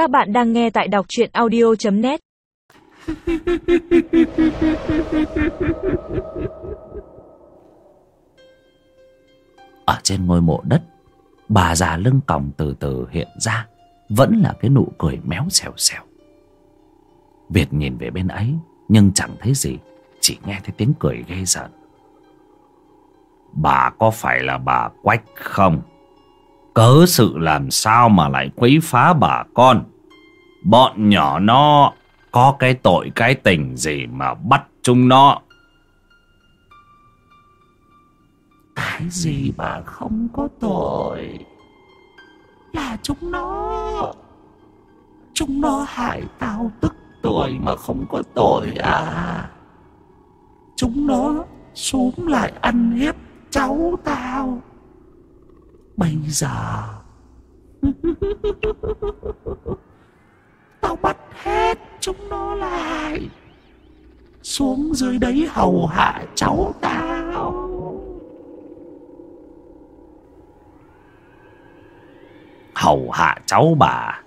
Các bạn đang nghe tại đọc truyện audio.net Ở trên ngôi mộ đất, Bà già lưng còng từ từ hiện ra, Vẫn là cái nụ cười méo xèo xèo. Việt nhìn về bên ấy, Nhưng chẳng thấy gì, Chỉ nghe thấy tiếng cười ghê rợn. Bà có phải là bà Quách không? Cớ sự làm sao mà lại quấy phá bà con? Bọn nhỏ nó Có cái tội cái tình gì mà bắt chúng nó? Cái gì mà không có tội? Là chúng nó. Chúng nó hại tao tức tuổi mà không có tội à. Chúng nó xuống lại ăn hiếp cháu tao. Bây giờ. Tao bắt hết chúng nó lại. Xuống dưới đấy hầu hạ cháu tao. Hầu hạ cháu bà.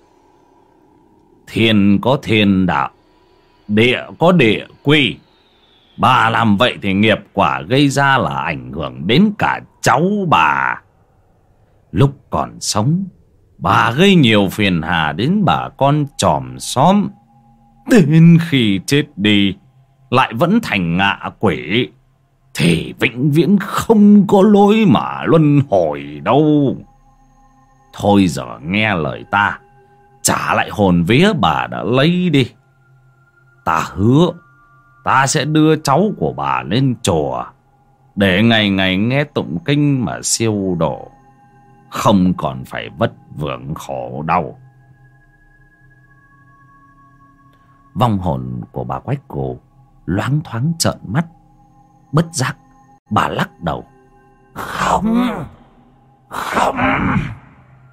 Thiên có thiên đạo, địa có địa quy. Bà làm vậy thì nghiệp quả gây ra là ảnh hưởng đến cả cháu bà lúc còn sống, bà gây nhiều phiền hà đến bà con chòm xóm. Đến khi chết đi, lại vẫn thành ngạ quỷ. Thì vĩnh viễn không có lối mà luân hồi đâu. Thôi giờ nghe lời ta, Trả lại hồn vía bà đã lấy đi. Ta hứa, Ta sẽ đưa cháu của bà lên chùa, Để ngày ngày nghe tụng kinh mà siêu độ. Không còn phải vất vưởng khổ đau. Vong hồn của bà Quách Cổ Loáng thoáng trợn mắt, Bất giác Bà lắc đầu. Không Không.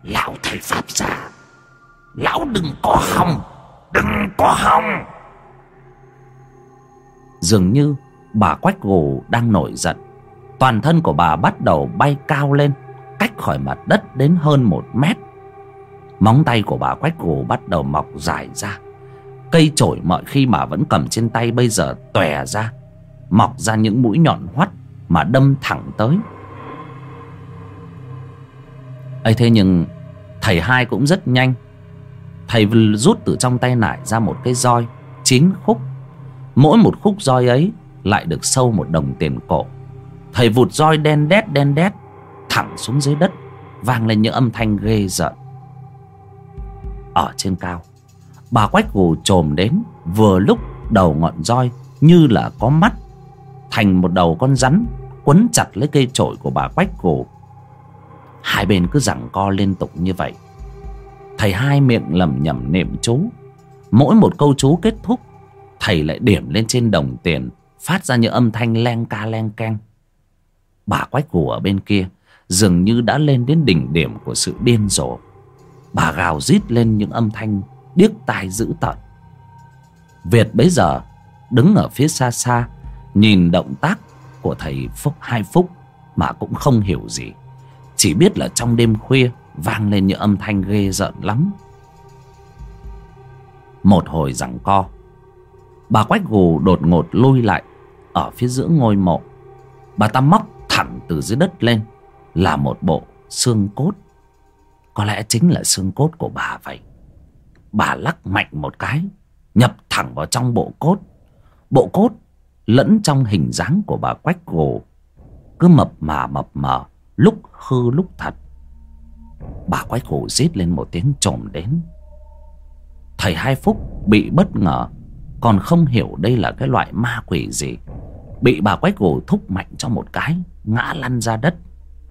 Lão thầy Pháp già, Lão đừng có hòng, Đừng có hòng. Dường như bà Quách Gù đang nổi giận, Toàn thân của bà bắt đầu bay cao lên. Cách khỏi mặt đất đến hơn một mét. Móng tay của bà Quách Gù bắt đầu mọc dài ra. Cây chổi mọi khi bà vẫn cầm trên tay bây giờ tòe ra, Mọc ra những mũi nhọn hoắt Mà đâm thẳng tới. Ấy thế nhưng thầy hai cũng rất nhanh. Thầy rút từ trong tay nải ra một cái roi chín khúc. Mỗi một khúc roi ấy lại được sâu một đồng tiền cổ. Thầy vụt roi đen đét đen đét thẳng xuống dưới đất, vang lên những âm thanh ghê rợn. Ở trên cao, bà quách gù trồm đến, vừa lúc đầu ngọn roi như là có mắt, thành một đầu con rắn quấn chặt lấy cây trội của bà quách gù. Hai bên cứ giằng co liên tục như vậy. Thầy hai miệng lẩm nhẩm niệm chú. Mỗi một câu chú kết thúc, Thầy lại điểm lên trên đồng tiền, Phát ra những âm thanh len ca len keng. Bà quách gù ở bên kia Dường như đã lên đến đỉnh điểm của sự điên rồ. Bà gào rít lên những âm thanh Điếc tai dữ tợn. Việt bấy giờ Đứng ở phía xa xa, Nhìn động tác của thầy Phúc Hai Phúc Mà cũng không hiểu gì. Chỉ biết là trong đêm khuya Vang lên những âm thanh ghê rợn lắm. Một hồi giằng co, Bà Quách Gù đột ngột lôi lại Ở phía giữa ngôi mộ. Bà ta móc thẳng từ dưới đất lên là một bộ xương cốt. Có lẽ chính là xương cốt của bà vậy. Bà lắc mạnh một cái, Nhập thẳng vào trong bộ cốt. Bộ cốt lẫn trong hình dáng của bà Quách gồ Cứ mập mà mập mờ lúc hư lúc thật. Bà quách gồ rít lên một tiếng trồm đến. Thầy hai phúc bị bất ngờ, còn không hiểu đây là cái loại ma quỷ gì. Bị bà quách gồ thúc mạnh cho một cái, ngã lăn ra đất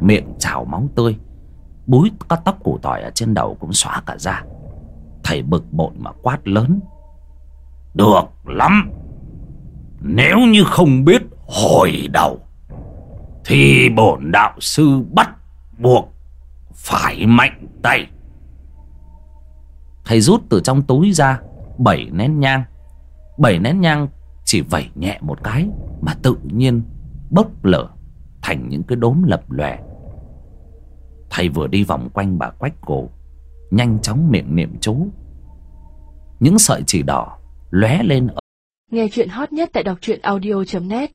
miệng trào máu tươi. Búi các tóc củ tỏi ở trên đầu cũng xóa cả ra thầy bực bội mà quát lớn. Được lắm. Nếu như không biết hồi đầu, thì bổn đạo sư bắt buộc phải mạnh tay. Thầy rút từ trong túi ra bảy nén nhang. Bảy nén nhang chỉ vẩy nhẹ một cái mà tự nhiên bốc lửa thành những cái đốm lập lòe thầy vừa đi vòng quanh bà quách cổ, nhanh chóng miệng niệm chú. Những sợi chỉ đỏ lóe lên ở... Nghe chuyện hot nhất tại đọc truyện audio.net